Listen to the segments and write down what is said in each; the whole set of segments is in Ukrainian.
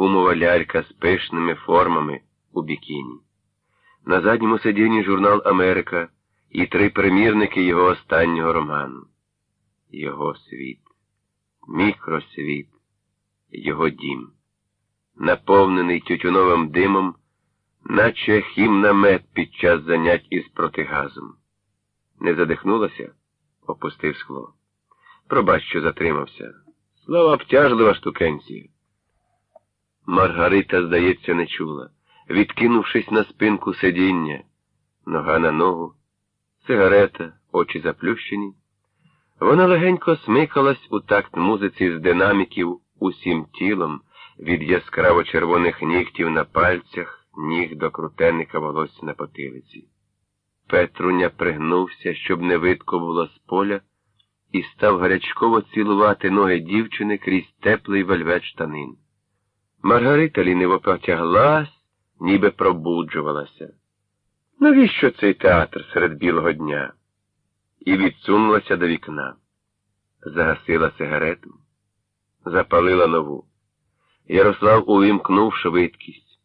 гумова лялька з пишними формами у бікіні. На задньому сидінні журнал Америка і три примірники його останнього роману. Його світ, мікросвіт, його дім, наповнений тютюновим димом, наче хімнамет під час занять із протигазом. Не задихнулася, опустив скло. Пробач, що затримався. Слава обтяжлива штукенція. Маргарита, здається, не чула. Відкинувшись на спинку сидіння, нога на ногу, сигарета, очі заплющені, вона легенько смикалась у такт музиці з динаміків усім тілом від яскраво червоних нігтів на пальцях, ніг до крутенника волосся на потилиці. Петруня пригнувся, щоб не видко було з поля, і став гарячково цілувати ноги дівчини крізь теплий вельвет штанин. Маргарита ліниво потяглась, ніби пробуджувалася. Навіщо цей театр серед білого дня? І відсунулася до вікна. Загасила сигарету, запалила нову. Ярослав увімкнув швидкість,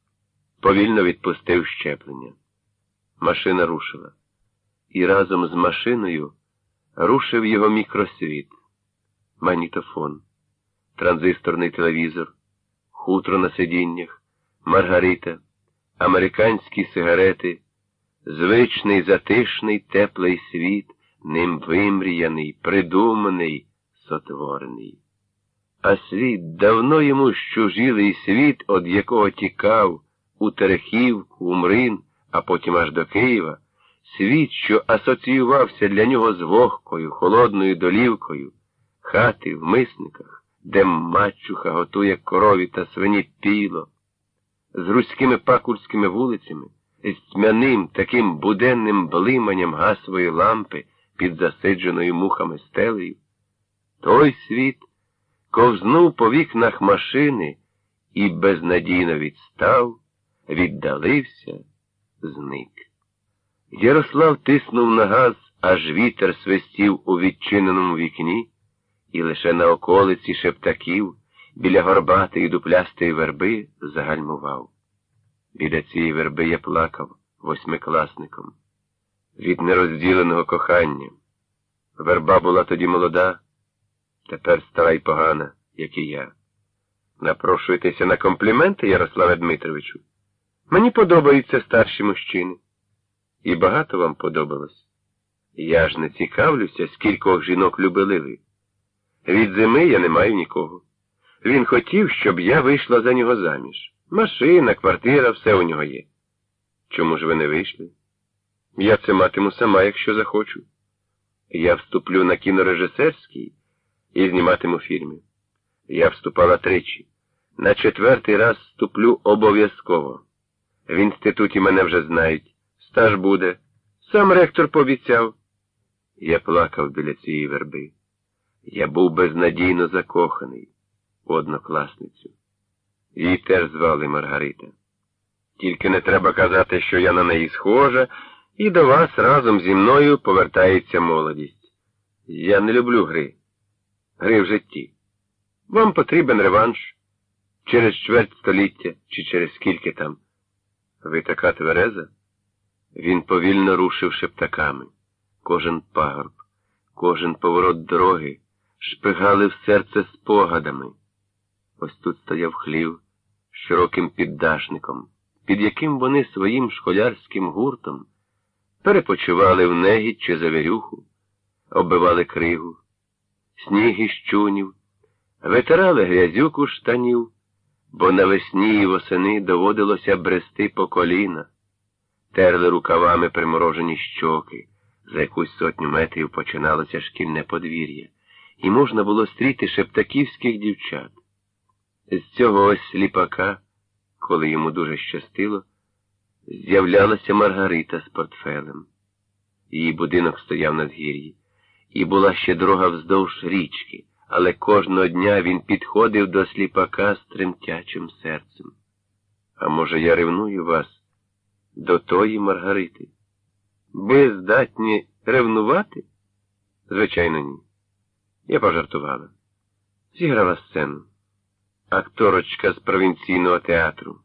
повільно відпустив щеплення. Машина рушила. І разом з машиною рушив його мікросвіт, магнітофон, транзисторний телевізор, хутро на сидіннях, Маргарита, американські сигарети, звичний затишний теплий світ, ним вимріяний, придуманий, сотворений. А світ давно йому щужілий світ, од якого тікав у Терехівку, у Мрин, а потім аж до Києва, світ, що асоціювався для нього з вогкою, холодною долівкою, хати в мисниках, де мачуха готує корові та свині піло, з руськими пакульськими вулицями, з тьмяним таким буденним блиманням гасової лампи під засидженою мухами стелею, той світ ковзнув по вікнах машини і безнадійно відстав, віддалився, зник. Ярослав тиснув на газ, аж вітер свистів у відчиненому вікні, і лише на околиці шептаків біля горбатої дуплястої верби загальмував. Біля цієї верби я плакав восьмикласником. Від нерозділеного кохання. Верба була тоді молода, тепер стара й погана, як і я. Напрошуєтеся на компліменти, Ярославе Дмитровичу. Мені подобаються старші мужчини. І багато вам подобалось. Я ж не цікавлюся, скількох жінок любили ви. Від зими я не маю нікого. Він хотів, щоб я вийшла за нього заміж. Машина, квартира, все у нього є. Чому ж ви не вийшли? Я це матиму сама, якщо захочу. Я вступлю на кінорежисерський і зніматиму фільми. Я вступала тричі. На четвертий раз вступлю обов'язково. В інституті мене вже знають. Стаж буде. Сам ректор пообіцяв. Я плакав біля цієї верби. Я був безнадійно закоханий у однокласницю. Її теж звали Маргарита. Тільки не треба казати, що я на неї схожа, і до вас разом зі мною повертається молодість. Я не люблю гри. Гри в житті. Вам потрібен реванш через чверть століття чи через скільки там. Ви така твереза? Він повільно рушив шептаками. Кожен пагорб, кожен поворот дороги шпигали в серце спогадами. Ось тут стояв хлів з широким піддашником, під яким вони своїм школярським гуртом перепочивали в негі чи завірюху, оббивали кригу, сніг із чунів, витирали грязюку штанів, бо навесні і восени доводилося брести по коліна терли рукавами приморожені щоки, за якусь сотню метрів починалося шкільне подвір'я, і можна було стріти шептаківських дівчат. З цього ось сліпака, коли йому дуже щастило, з'являлася Маргарита з портфелем. Її будинок стояв на згір'ї, і була ще дорога вздовж річки, але кожного дня він підходив до сліпака з тремтячим серцем. А може, я ревную вас? до тої Маргарити. Ви здатні ревнувати? Звичайно, ні. Я пожартувала. Зіграла сцену. акторочка з провінційного театру.